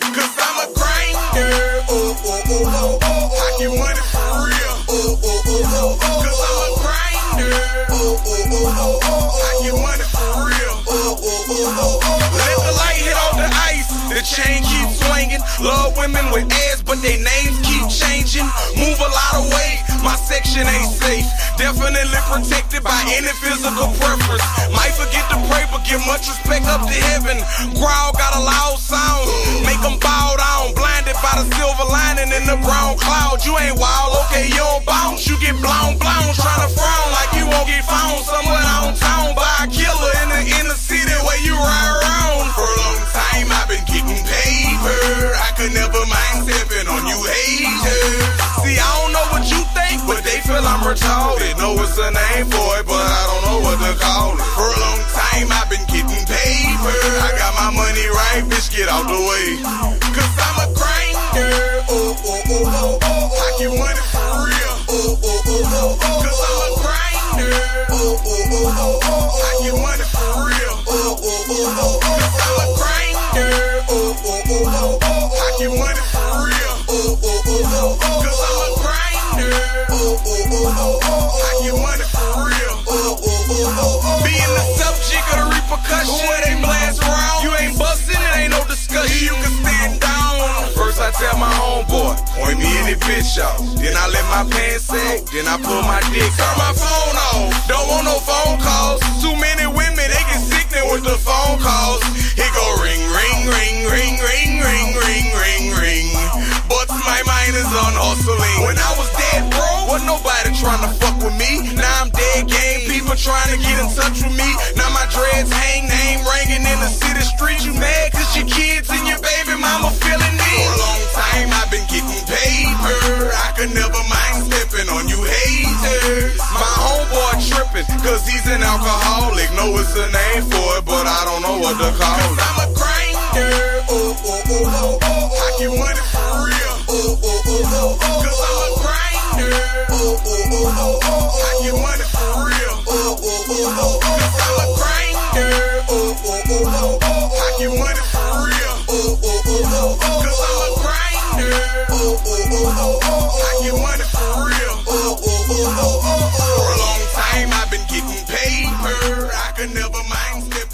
Cause I'm a grinder. Oh, oh, oh, oh, oh. I get money for real. Oh, oh, oh, oh, oh. Cause I'm a grinder. Oh, oh, oh, oh, oh. I get money for real. Oh, oh, oh, oh, oh. Let the light hit off the ice. The chain keeps swinging. Love women with ass, but they names keep changing. Move a lot of weight. My section ain't safe. Definitely protected by any physical preference. Might forget to pray, but give much respect up to heaven. Growl got a in the brown cloud. You ain't wild, okay, you don't bounce. You get blown, blown, trying to frown like you won't get found somewhere downtown by a killer in the inner city where you ride around. For a long time, I've been getting paper. I could never mind stepping on you haters. See, I don't know what you think, but they feel I'm retarded. Know it's a name for it, but I don't know what to call it. For a long time, I've been getting paper. I got my money right, bitch, get out the way. Oh, oh, oh, oh, oh. Get money for real. Oh, oh, oh, oh, oh. Cause I'm a grinder. Oh, oh, oh, oh, oh. Get money for real. Oh, oh, oh, oh, oh. Cause I'm a grinder. Oh, oh, oh, oh, oh. Oh, I'm money for real. Oh, oh, oh, oh, oh. Being the subject of the repercussion, homeboy, point me in the bitch out. Then I let my pants sag, then I pull my dick. Turn my phone off, don't want no phone calls. Too many women, they get sickening with the phone calls. It go ring, ring, ring, ring, ring, ring, ring, ring, ring. But my mind is on hustling. When I was dead broke, wasn't nobody trying to fuck with me. Now I'm dead game, people trying to get in touch with me. Now my dreads hang, name ringing in the city streets. You mad cause your kids Cause he's an alcoholic. No, it's a name for it, but I don't know what to call it. Cause I'm a grinder. Oh, oh, oh, oh, oh. How you with it for real? Oh, oh, oh, oh, oh. Cause I'm a grinder. Oh, oh, oh, oh, oh. How you with it for real? Oh, oh, oh, oh, oh. Cause I'm a grinder. Oh, oh, oh, oh, oh. How you with it for real? Oh, oh, oh, oh, oh. Cause I'm a grinder. Oh, oh, oh, oh, oh. How you with it for real? I could never mind. step